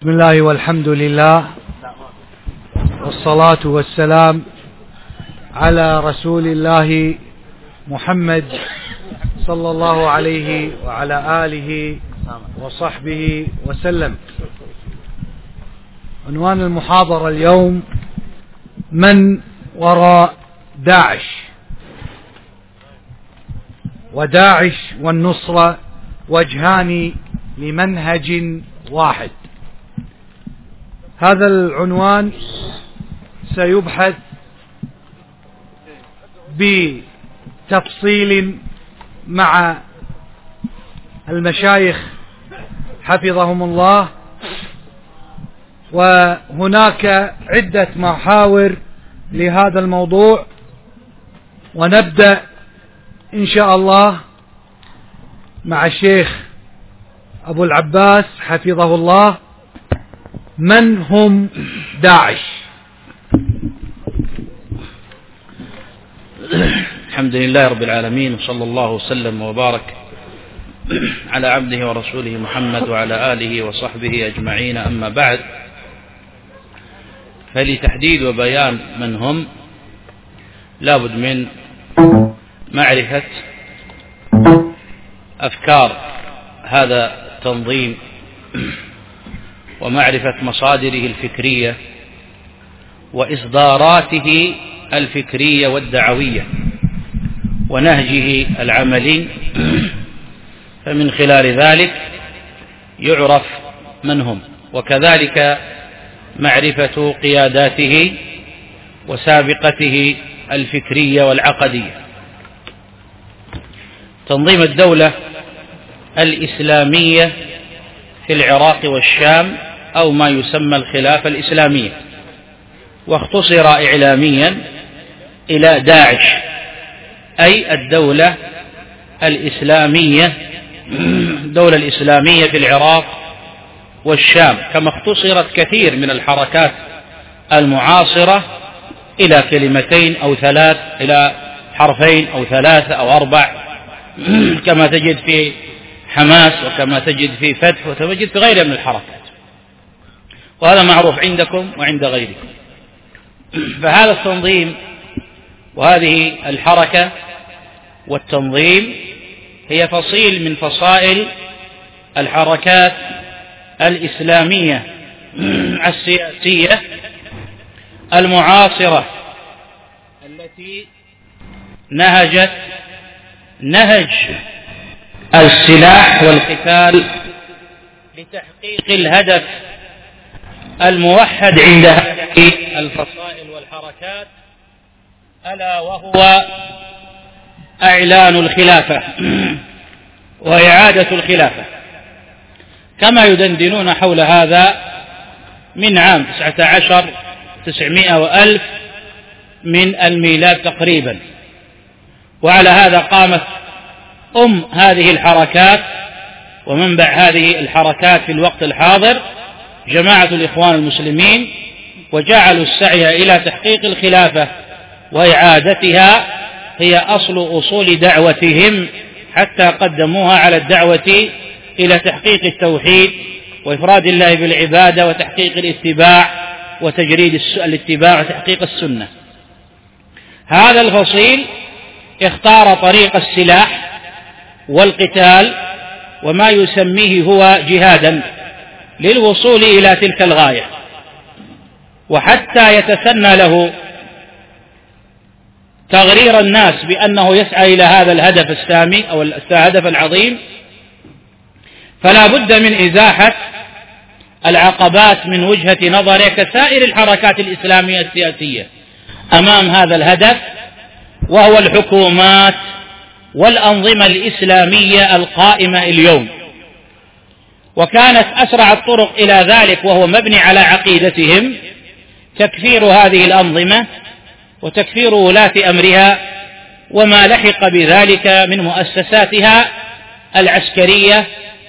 بسم الله والحمد لله والصلاة والسلام على رسول الله محمد صلى الله عليه وعلى آله وصحبه وسلم. عنوان المحاضرة اليوم من وراء داعش. وداعش والنصرة وجهان لمنهج واحد. هذا العنوان سيبحث بتفصيل مع المشايخ حفظهم الله وهناك عدة محاور لهذا الموضوع ونبدأ إن شاء الله مع الشيخ أبو العباس حفظه الله. من هم داعش؟ الحمد لله رب العالمين وصلى الله وسلم وبارك على عبده ورسوله محمد وعلى آله وصحبه أجمعين. أما بعد فلتحديد وبيان من هم لابد من معرفة أفكار هذا التنظيم ومعرفة مصادره الفكرية وإصداراته الفكرية والدعوية ونهجه العملي. فمن خلال ذلك يعرف من هم وكذلك معرفة قياداته وسابقته الفكرية والعقدية. تنظيم الدولة الإسلامية في العراق والشام أو ما يسمى الخلافة الإسلامية واختصر إعلاميا إلى داعش أي الدولة الإسلامية الدولة الإسلامية في العراق والشام. كما اختصرت كثير من الحركات المعاصرة إلى كلمتين أو ثلاث إلى حرفين أو ثلاثة أو أربع. كما تجد في حماس وكما تجد في فتح وتجد في غيرها من الحركات. وهذا معروف عندكم وعند غيركم. فهذا التنظيم وهذه الحركة والتنظيم هي فصيل من فصائل الحركات الإسلامية السياسية المعاصرة التي نهجت نهج السلاح والقتال لتحقيق الهدف الموحد عند هذه الفصائل والحركات ألا وهو أعلان الخلافة وإعادة الخلافة. كما يدندنون حول هذا من عام تسعة عشر تسعمائة وألف من الميلاد تقريبا. وعلى هذا قامت أم هذه الحركات ومنبع هذه الحركات في الوقت الحاضر جماعة الإخوان المسلمين وجعلوا السعي إلى تحقيق الخلافة وإعادتها هي أصل أصول دعوتهم حتى قدموها على الدعوة إلى تحقيق التوحيد وإفراد الله بالعبادة وتحقيق الاتباع وتجريد الاتباع وتحقيق السنة. هذا الفصيل اختار طريق السلاح والقتال وما يسميه هو جهادا. للوصول إلى تلك الغاية. وحتى يتسنى له تغرير الناس بأنه يسعى إلى هذا الهدف السامي أو الهدف العظيم فلا بد من إزاحة العقبات من وجهة نظره كسائر الحركات الإسلامية السياسية أمام هذا الهدف وهو الحكومات والأنظمة الإسلامية القائمة اليوم. وكانت أسرع الطرق إلى ذلك وهو مبني على عقيدتهم تكفير هذه الأنظمة وتكفير ولاة أمرها وما لحق بذلك من مؤسساتها العسكرية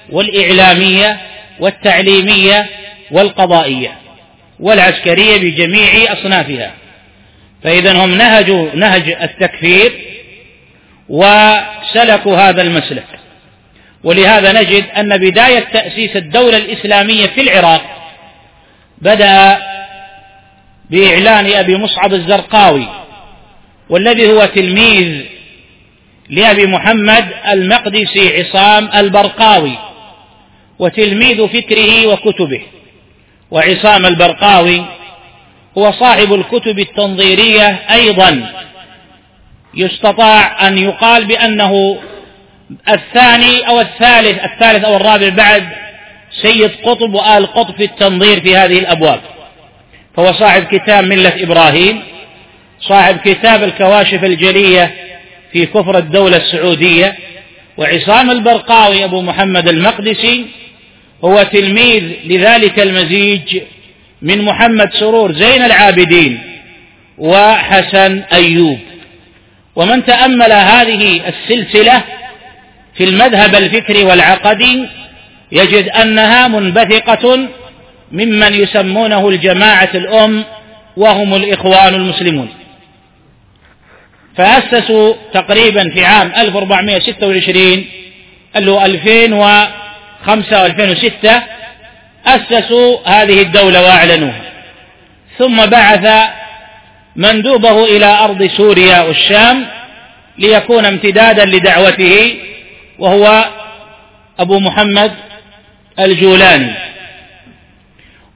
والإعلامية والتعليمية والقضائية والعسكرية بجميع أصنافها. فإذا هم نهجوا نهج التكفير وسلكوا هذا المسلك. ولهذا نجد أن بداية تأسيس الدولة الإسلامية في العراق بدأ بإعلان أبي مصعب الزرقاوي والذي هو تلميذ لأبي محمد المقدسي عصام البرقاوي وتلميذ فكره وكتبه. وعصام البرقاوي هو صاحب الكتب التنظيرية أيضا يستطاع أن يقال بأنه الثاني أو الثالث الثالث أو الرابع بعد سيد قطب وآل قطب في التنظير في هذه الأبواب. فهو صاحب كتاب ملة إبراهيم صاحب كتاب الكواشف الجلية في كفر الدولة السعودية وعصام البرقاوي أبو محمد المقدسي. هو تلميذ لذلك المزيج من محمد سرور زين العابدين وحسن أيوب. ومن تأمل هذه السلسلة في المذهب الفكري والعقدي يجد أنها منبثقة ممن يسمونه الجماعة الأم وهم الإخوان المسلمون. فأسسوا تقريبا في عام 1426 اللي هو 2005 و2006 أسسوا هذه الدولة وأعلنوها. ثم بعث مندوبه إلى أرض سوريا والشام ليكون امتدادا لدعوته وهو أبو محمد الجولاني.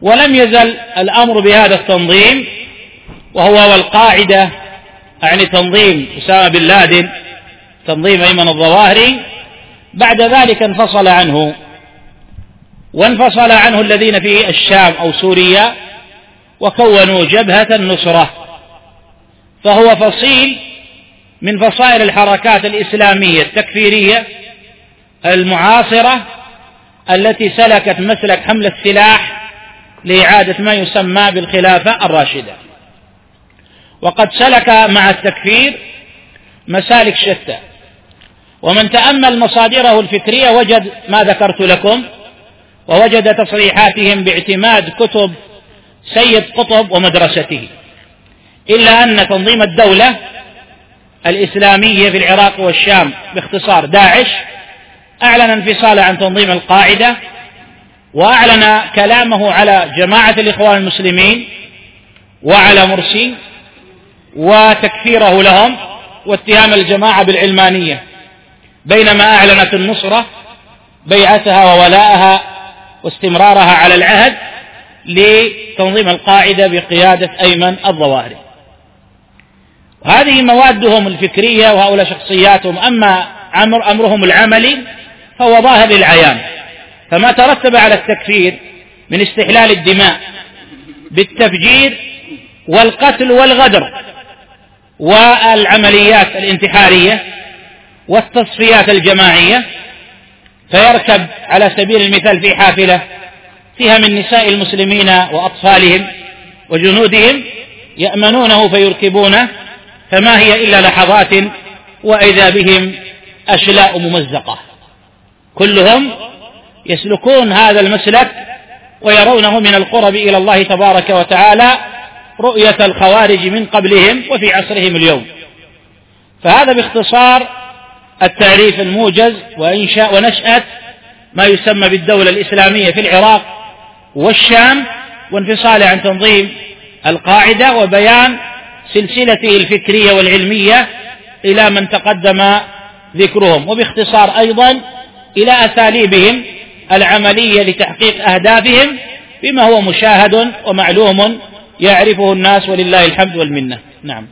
ولم يزل الأمر بهذا التنظيم وهو والقاعدة يعني تنظيم أسامة بن لادن تنظيم أيمن الظواهري. بعد ذلك انفصل عنه. وانفصل عنه الذين في الشام أو سوريا وكونوا جبهة النصرة. فهو فصيل من فصائل الحركات الإسلامية التكفيرية المعاصرة التي سلكت مسلك حمل السلاح لإعادة ما يسمى بالخلافة الراشدة. وقد سلك مع التكفير مسالك شتى. ومن تأمل مصادره الفكرية وجد ما ذكرت لكم ووجد تصريحاتهم باعتماد كتب سيد قطب ومدرسته. إلا أن تنظيم الدولة الإسلامية في العراق والشام باختصار داعش أعلن انفصاله عن تنظيم القاعدة وأعلن كلامه على جماعة الإخوان المسلمين وعلى مرسي وتكفيره لهم واتهام الجماعة بالعلمانية. بينما أعلنت النصرة بيعتها وولاءها واستمرارها على العهد لتنظيم القاعدة بقيادة أيمن الظواهري. هذه موادهم الفكرية وهؤلاء شخصياتهم أما أمر أمرهم العملي فهو ظاهر للعيان. فما ترتب على التكفير من استحلال الدماء بالتفجير والقتل والغدر والعمليات الانتحارية والتصفيات الجماعية فيركب على سبيل المثال في حافلة فيها من نساء المسلمين وأطفالهم وجنودهم يأمنونه فيركبونه فما هي إلا لحظات وإذا بهم أشلاء ممزقة. كلهم يسلكون هذا المسلك ويرونه من القرب إلى الله تبارك وتعالى رؤية الخوارج من قبلهم وفي عصرهم اليوم. فهذا باختصار التعريف الموجز وإنشاء ونشأة ما يسمى بالدولة الإسلامية في العراق والشام وانفصاله عن تنظيم القاعدة وبيان سلسلته الفكرية والعلمية إلى من تقدم ذكرهم. وباختصار أيضا إلى أساليبهم العملية لتحقيق أهدافهم بما هو مشاهد ومعلوم يعرفه الناس ولله الحمد والمنة. نعم.